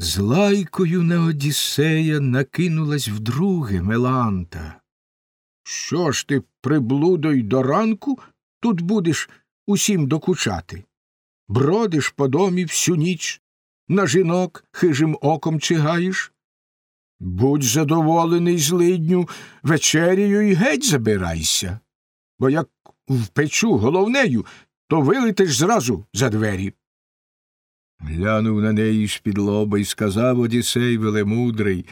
З лайкою на Одіссея накинулась вдруге Меланта. Що ж ти, приблудо й до ранку, тут будеш усім докучати? Бродиш по домі всю ніч, на жінок хижим оком чигаєш? Будь задоволений злидню, вечерію і геть забирайся, бо як впечу головнею, то вилетиш зразу за двері. Глянув на неї з-під лоба і сказав Одісей велемудрий.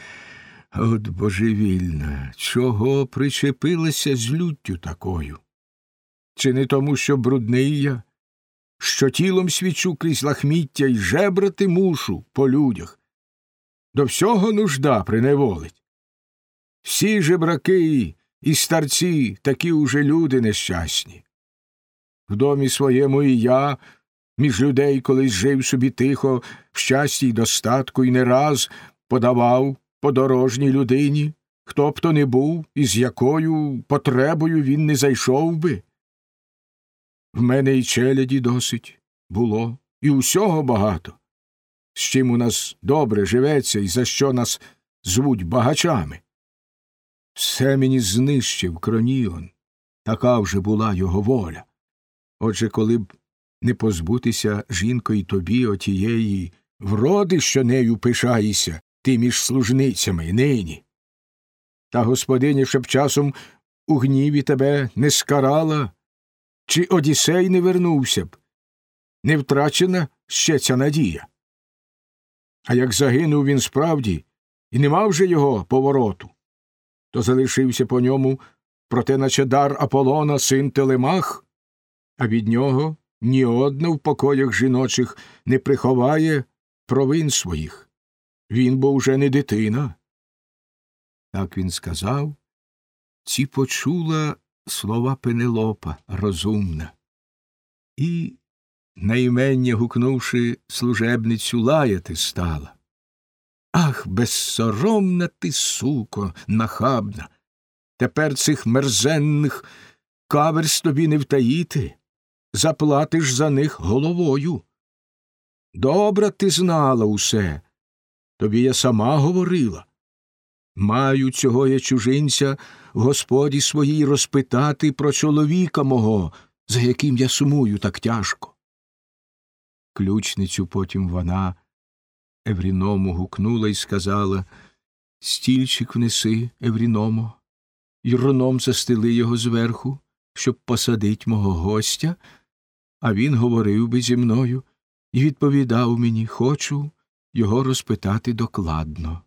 От божевільна, чого причепилася з люттю такою? Чи не тому, що брудний я, що тілом свічу крізь лахміття й жебрати мушу по людях? До всього нужда приневолить. Всі жебраки і старці такі уже люди нещасні. В домі своєму і я між людей колись жив собі тихо, в щасті й достатку, і не раз подавав подорожній людині, хто б то не був і з якою потребою він не зайшов би. В мене й челяді досить було, і усього багато, з чим у нас добре живеться і за що нас звуть багачами. Все мені знищив кроніон, така вже була його воля. Отже, коли б не позбутися жінкою тобі отієї вроди, що нею пишаєшся, ти між служницями нині. Та господиня щоб часом у гніві тебе не скарала, чи Одіссей не вернувся б, не втрачена ще ця надія. А як загинув він справді і не мав же його повороту, то залишився по ньому, проте наче дар Аполлона син Телемах, а від нього ні одна в покоях жіночих не приховає провин своїх. Він бо уже не дитина. Так він сказав, ці почула слова Пенелопа розумна. І, наймення гукнувши служебницю, лаяти стала. Ах, безсоромна ти, суко, нахабна. Тепер цих мерзенних каверс тобі не втаїти, заплатиш за них головою. Добре ти знала усе, тобі я сама говорила. Маю цього я чужинця в господі своїй розпитати про чоловіка мого, за яким я сумую так тяжко. Ключницю потім вона Евріному гукнула і сказала Стільчик внеси, Евріномо, й руном застели його зверху, щоб посадить мого гостя, а він говорив би зі мною і відповідав мені Хочу його розпитати докладно.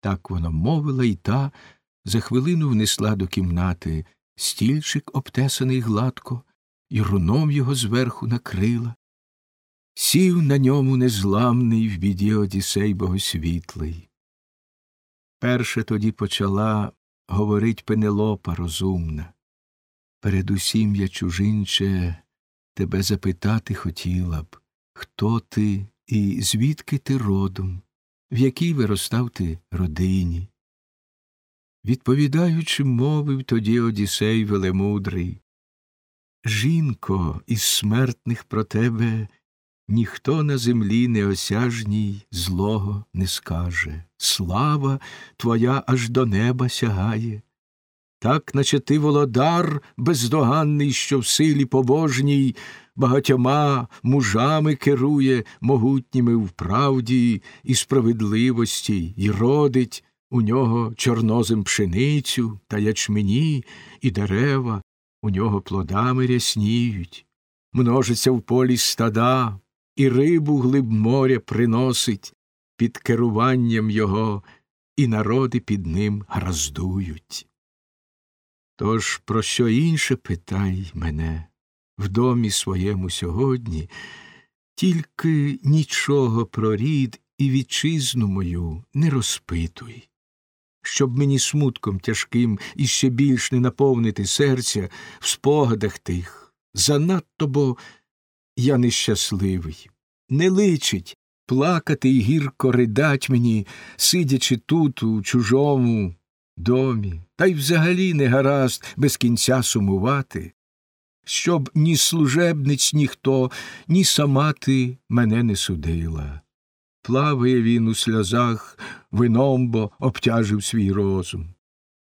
Так вона мовила і та за хвилину внесла до кімнати стільчик, обтесаний гладко, і руном його зверху накрила. Сів на ньому незламний в біді Одісей богосвітлий. Перше тоді почала говорить Пенелопа розумна. Передусім я, чужинче, тебе запитати хотіла б, хто ти і звідки ти родом, в якій виростав ти родині. Відповідаючи, мовив тоді Одісей велемудрий Жінко, із смертних про тебе ніхто на землі неосяжній злого не скаже. Слава твоя аж до неба сягає. Так, наче ти володар бездоганний, що в силі побожній багатьома мужами керує могутніми в правді і справедливості, і родить у нього чорнозем пшеницю та ячмені, і дерева у нього плодами рясніють, множиться в полі стада, і рибу глиб моря приносить під керуванням його, і народи під ним граздують. Тож про що інше питай мене. В домі своєму сьогодні, тільки нічого про рід і вітчизну мою не розпитуй, щоб мені смутком тяжким іще більш не наповнити серця в спогадах тих, занадто бо я нещасливий, не личить плакати і гірко ридать мені, сидячи тут, у чужому домі, та й взагалі не гаразд без кінця сумувати, щоб ні служебниць ніхто, ні сама ти мене не судила. плаває він у сльозах, вином бо обтяжив свій розум.